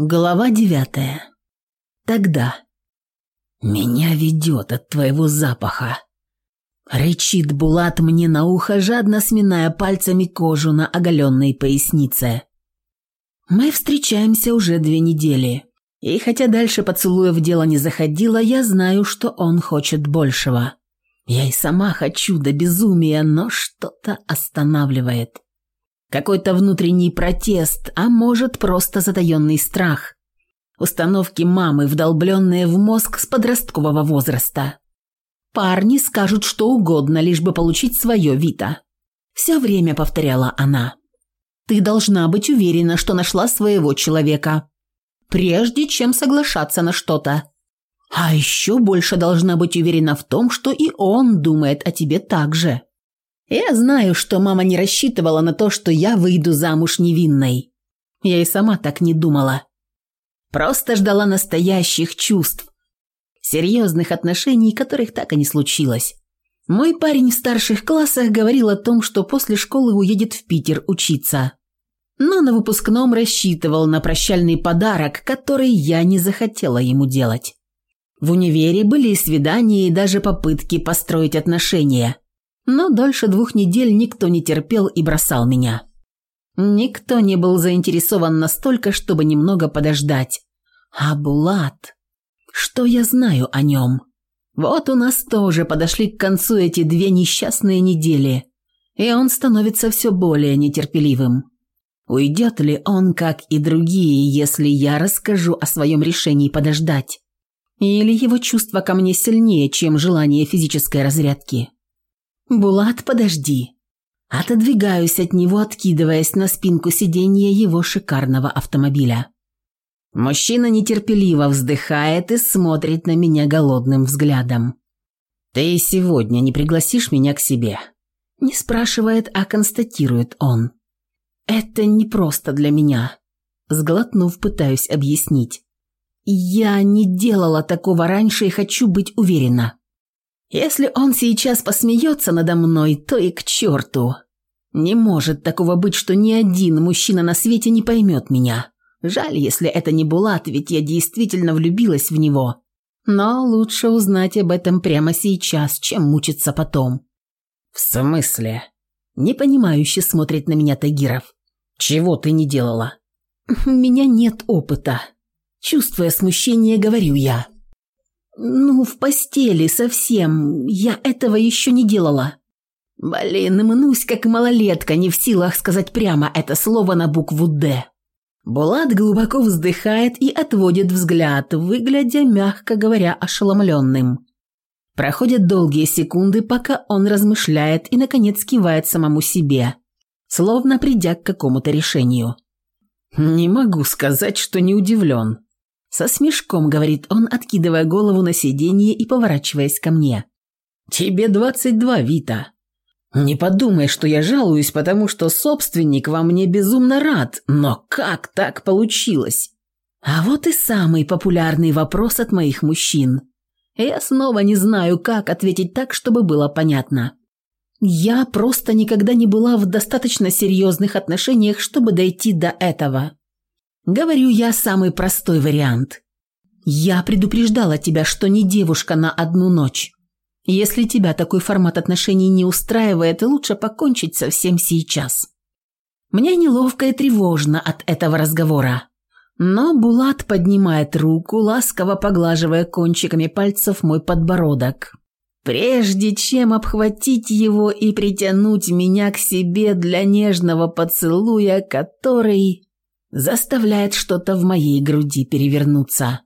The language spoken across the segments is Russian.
Глава девятая. Тогда. «Меня ведет от твоего запаха», — рычит Булат мне на ухо, жадно сминая пальцами кожу на оголенной пояснице. Мы встречаемся уже две недели, и хотя дальше поцелуя в дело не заходило, я знаю, что он хочет большего. Я и сама хочу до безумия, но что-то останавливает. Какой-то внутренний протест, а может просто затаенный страх. Установки мамы, вдолбленные в мозг с подросткового возраста. Парни скажут что угодно, лишь бы получить свое Вита. Все время повторяла она. Ты должна быть уверена, что нашла своего человека. Прежде чем соглашаться на что-то. А еще больше должна быть уверена в том, что и он думает о тебе так же. Я знаю, что мама не рассчитывала на то, что я выйду замуж невинной. Я и сама так не думала. Просто ждала настоящих чувств. Серьезных отношений, которых так и не случилось. Мой парень в старших классах говорил о том, что после школы уедет в Питер учиться. Но на выпускном рассчитывал на прощальный подарок, который я не захотела ему делать. В универе были свидания, и даже попытки построить отношения – но дольше двух недель никто не терпел и бросал меня. Никто не был заинтересован настолько, чтобы немного подождать. А Булат... Что я знаю о нем? Вот у нас тоже подошли к концу эти две несчастные недели, и он становится все более нетерпеливым. Уйдет ли он, как и другие, если я расскажу о своем решении подождать? Или его чувство ко мне сильнее, чем желание физической разрядки? «Булат, подожди». Отодвигаюсь от него, откидываясь на спинку сиденья его шикарного автомобиля. Мужчина нетерпеливо вздыхает и смотрит на меня голодным взглядом. «Ты сегодня не пригласишь меня к себе?» Не спрашивает, а констатирует он. «Это не просто для меня». Сглотнув, пытаюсь объяснить. «Я не делала такого раньше и хочу быть уверена». Если он сейчас посмеется надо мной, то и к черту. Не может такого быть, что ни один мужчина на свете не поймет меня. Жаль, если это не Булат, ведь я действительно влюбилась в него. Но лучше узнать об этом прямо сейчас, чем мучиться потом. В смысле? Непонимающе смотрит на меня Тагиров. Чего ты не делала? У меня нет опыта. Чувствуя смущение, говорю я. «Ну, в постели совсем. Я этого еще не делала». Блин, мнусь как малолетка, не в силах сказать прямо это слово на букву «Д». Булат глубоко вздыхает и отводит взгляд, выглядя, мягко говоря, ошеломленным. Проходят долгие секунды, пока он размышляет и, наконец, кивает самому себе, словно придя к какому-то решению. «Не могу сказать, что не удивлен», со смешком говорит он, откидывая голову на сиденье и поворачиваясь ко мне. «Тебе двадцать два, Вита. Не подумай, что я жалуюсь, потому что собственник во мне безумно рад, но как так получилось?» А вот и самый популярный вопрос от моих мужчин. Я снова не знаю, как ответить так, чтобы было понятно. Я просто никогда не была в достаточно серьезных отношениях, чтобы дойти до этого. Говорю я самый простой вариант. Я предупреждала тебя, что не девушка на одну ночь. Если тебя такой формат отношений не устраивает, лучше покончить со всем сейчас. Мне неловко и тревожно от этого разговора. Но Булат поднимает руку, ласково поглаживая кончиками пальцев мой подбородок. Прежде чем обхватить его и притянуть меня к себе для нежного поцелуя, который заставляет что-то в моей груди перевернуться.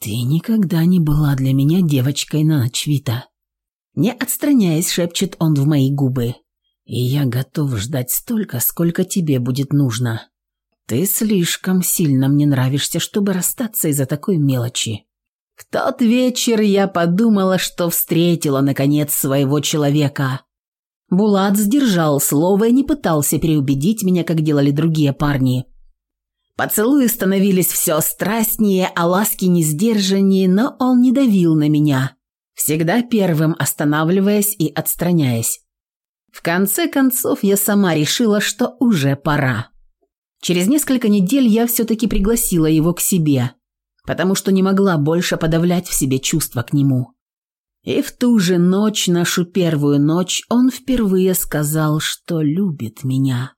«Ты никогда не была для меня девочкой на ночь, Вита». Не отстраняясь, шепчет он в мои губы. «И я готов ждать столько, сколько тебе будет нужно. Ты слишком сильно мне нравишься, чтобы расстаться из-за такой мелочи». В тот вечер я подумала, что встретила, наконец, своего человека. Булат сдержал слово и не пытался переубедить меня, как делали другие парни. Поцелуи становились все страстнее, а ласки не сдержаннее, но он не давил на меня, всегда первым останавливаясь и отстраняясь. В конце концов, я сама решила, что уже пора. Через несколько недель я все-таки пригласила его к себе, потому что не могла больше подавлять в себе чувства к нему. И в ту же ночь, нашу первую ночь, он впервые сказал, что любит меня.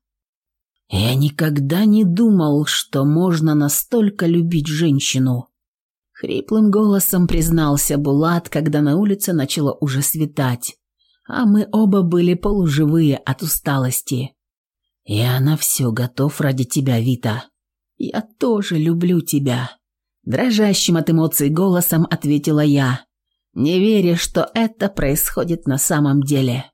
Я никогда не думал, что можно настолько любить женщину. Хриплым голосом признался Булат, когда на улице начало уже светать, а мы оба были полуживые от усталости. «Я на все готов ради тебя, Вита. Я тоже люблю тебя», – дрожащим от эмоций голосом ответила я, не веря, что это происходит на самом деле.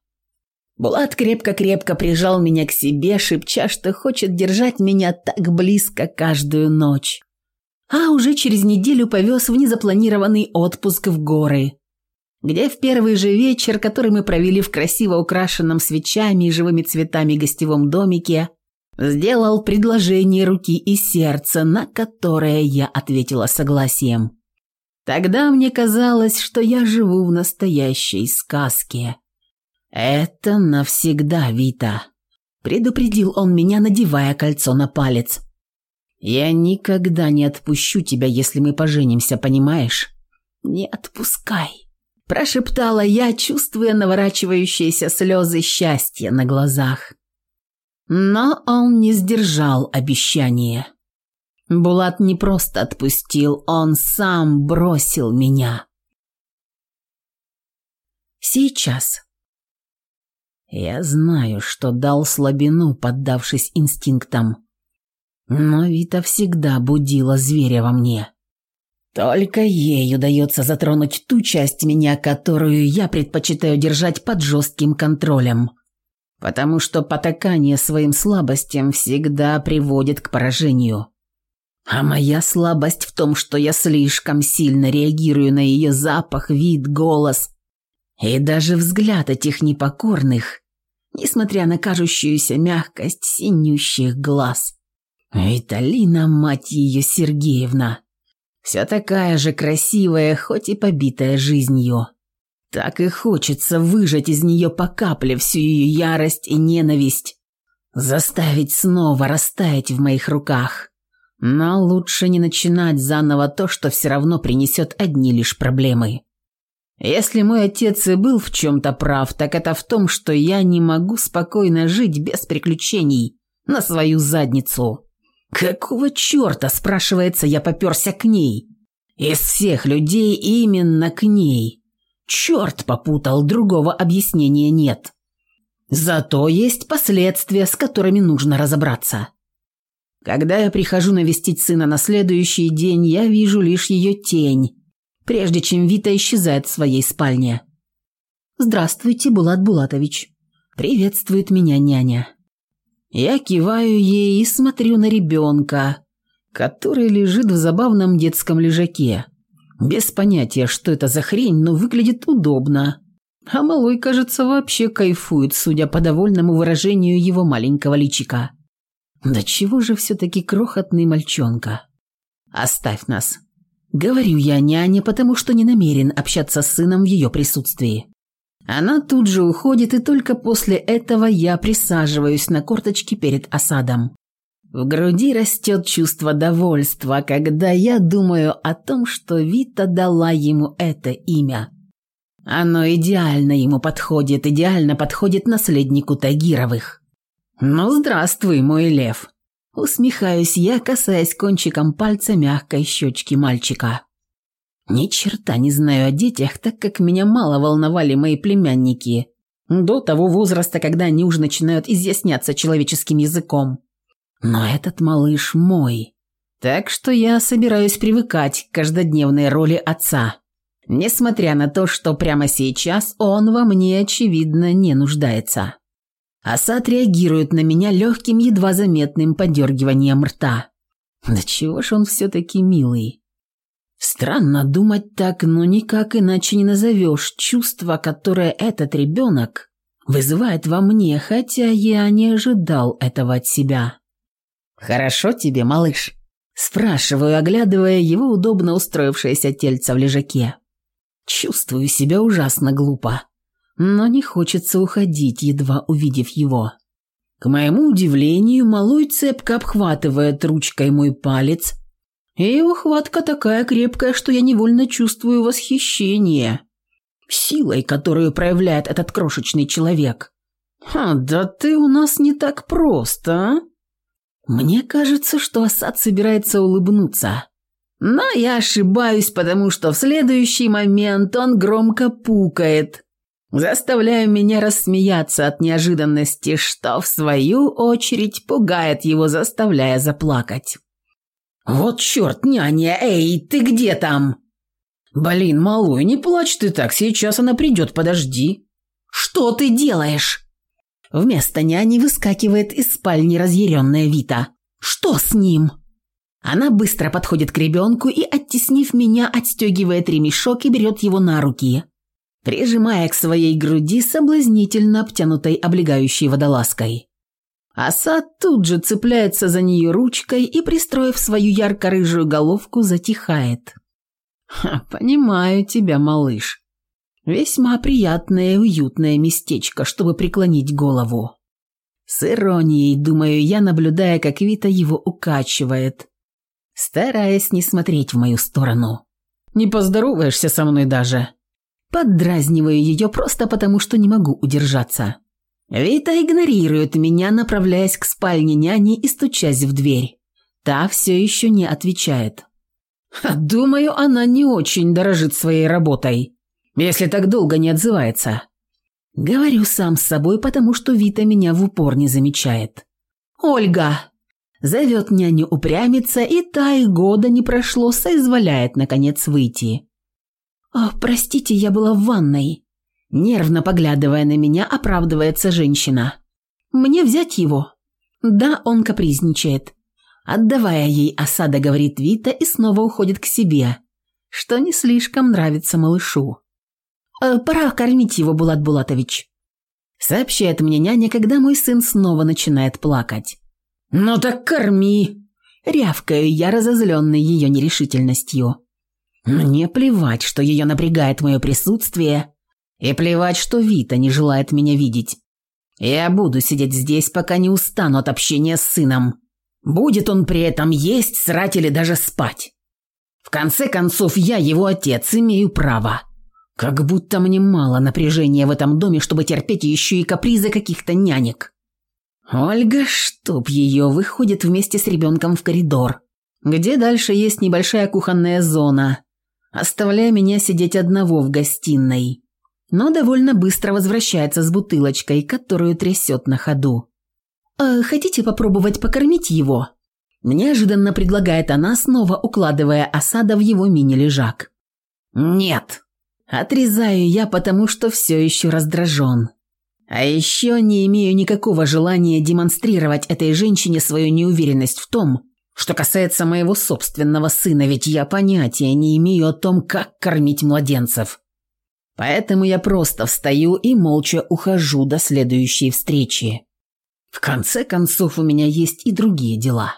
Булат крепко-крепко прижал меня к себе, шепча, что хочет держать меня так близко каждую ночь. А уже через неделю повез в незапланированный отпуск в горы, где в первый же вечер, который мы провели в красиво украшенном свечами и живыми цветами гостевом домике, сделал предложение руки и сердца, на которое я ответила согласием. Тогда мне казалось, что я живу в настоящей сказке. «Это навсегда, Вита», – предупредил он меня, надевая кольцо на палец. «Я никогда не отпущу тебя, если мы поженимся, понимаешь?» «Не отпускай», прошептала я, чувствуя наворачивающиеся слезы счастья на глазах. Но он не сдержал обещания. Булат не просто отпустил, он сам бросил меня. Сейчас. Я знаю, что дал слабину, поддавшись инстинктам. Но Вита всегда будила зверя во мне. Только ей удается затронуть ту часть меня, которую я предпочитаю держать под жестким контролем. Потому что потакание своим слабостям всегда приводит к поражению. А моя слабость в том, что я слишком сильно реагирую на ее запах, вид, голос и даже взгляд этих непокорных, несмотря на кажущуюся мягкость синющих глаз. Виталина, мать ее, Сергеевна, Вся такая же красивая, хоть и побитая жизнью. Так и хочется выжать из нее по капле всю ее ярость и ненависть. Заставить снова растаять в моих руках. Но лучше не начинать заново то, что все равно принесет одни лишь проблемы. Если мой отец и был в чем-то прав, так это в том, что я не могу спокойно жить без приключений на свою задницу. «Какого черта?» – спрашивается, я поперся к ней. Из всех людей именно к ней. Черт попутал, другого объяснения нет. Зато есть последствия, с которыми нужно разобраться. Когда я прихожу навестить сына на следующий день, я вижу лишь ее тень, прежде чем Вита исчезает в своей спальне. «Здравствуйте, Булат Булатович», – приветствует меня няня. Я киваю ей и смотрю на ребенка, который лежит в забавном детском лежаке. Без понятия, что это за хрень, но выглядит удобно. А малой, кажется, вообще кайфует, судя по довольному выражению его маленького личика. Да чего же все-таки крохотный мальчонка? Оставь нас. Говорю я няне, потому что не намерен общаться с сыном в ее присутствии. Она тут же уходит, и только после этого я присаживаюсь на корточки перед осадом. В груди растет чувство довольства, когда я думаю о том, что Вита дала ему это имя. Оно идеально ему подходит, идеально подходит наследнику Тагировых. «Ну, здравствуй, мой лев!» Усмехаюсь я, касаясь кончиком пальца мягкой щечки мальчика. Ни черта не знаю о детях, так как меня мало волновали мои племянники. До того возраста, когда они уже начинают изъясняться человеческим языком. Но этот малыш мой. Так что я собираюсь привыкать к каждодневной роли отца. Несмотря на то, что прямо сейчас он во мне, очевидно, не нуждается. Асад реагирует на меня легким, едва заметным подергиванием рта. Да чего ж он все-таки милый. Странно думать так, но никак иначе не назовешь чувство, которое этот ребенок вызывает во мне, хотя я не ожидал этого от себя. «Хорошо тебе, малыш?» Спрашиваю, оглядывая его удобно устроившееся тельце в лежаке. Чувствую себя ужасно глупо, но не хочется уходить, едва увидев его. К моему удивлению, малой цепко обхватывает ручкой мой палец, и его хватка такая крепкая, что я невольно чувствую восхищение силой, которую проявляет этот крошечный человек. «Ха, да ты у нас не так просто, а?» Мне кажется, что Асад собирается улыбнуться. Но я ошибаюсь, потому что в следующий момент он громко пукает, заставляя меня рассмеяться от неожиданности, что в свою очередь пугает его, заставляя заплакать. «Вот черт, няня, эй, ты где там?» «Блин, малой, не плачь ты так, сейчас она придет, подожди». «Что ты делаешь?» Вместо няни выскакивает из спальни разъяренная Вита. «Что с ним?» Она быстро подходит к ребенку и, оттеснив меня, отстегивает ремешок и берет его на руки, прижимая к своей груди соблазнительно обтянутой облегающей водолазкой. Асад тут же цепляется за нее ручкой и, пристроив свою ярко-рыжую головку, затихает. «Ха, понимаю тебя, малыш. Весьма приятное и уютное местечко, чтобы преклонить голову. С иронией, думаю я, наблюдая, как Вита его укачивает, стараясь не смотреть в мою сторону. Не поздороваешься со мной даже. Поддразниваю ее просто потому, что не могу удержаться. Вита игнорирует меня, направляясь к спальне няни и стучась в дверь. Та все еще не отвечает. Думаю, она не очень дорожит своей работой если так долго не отзывается. Говорю сам с собой, потому что Вита меня в упор не замечает. «Ольга!» Зовет няню упрямиться, и та и года не прошло, соизволяет, наконец, выйти. «О, простите, я была в ванной». Нервно поглядывая на меня, оправдывается женщина. «Мне взять его?» «Да, он капризничает». Отдавая ей осада, говорит Вита и снова уходит к себе, что не слишком нравится малышу. Э, «Пора кормить его, Булат Булатович», — сообщает мне няня, когда мой сын снова начинает плакать. «Ну так корми!» — рявкаю я, разозленный ее нерешительностью. Мне плевать, что ее напрягает мое присутствие, и плевать, что Вита не желает меня видеть. Я буду сидеть здесь, пока не устану от общения с сыном. Будет он при этом есть, срать или даже спать. В конце концов, я его отец, имею право. Как будто мне мало напряжения в этом доме, чтобы терпеть еще и капризы каких-то нянек. Ольга, чтоб ее, выходит вместе с ребенком в коридор, где дальше есть небольшая кухонная зона, оставляя меня сидеть одного в гостиной. Но довольно быстро возвращается с бутылочкой, которую трясет на ходу. «Э, «Хотите попробовать покормить его?» Неожиданно предлагает она, снова укладывая осада в его мини-лежак. «Нет!» Отрезаю я, потому что все еще раздражен. А еще не имею никакого желания демонстрировать этой женщине свою неуверенность в том, что касается моего собственного сына, ведь я понятия не имею о том, как кормить младенцев. Поэтому я просто встаю и молча ухожу до следующей встречи. В конце концов, у меня есть и другие дела.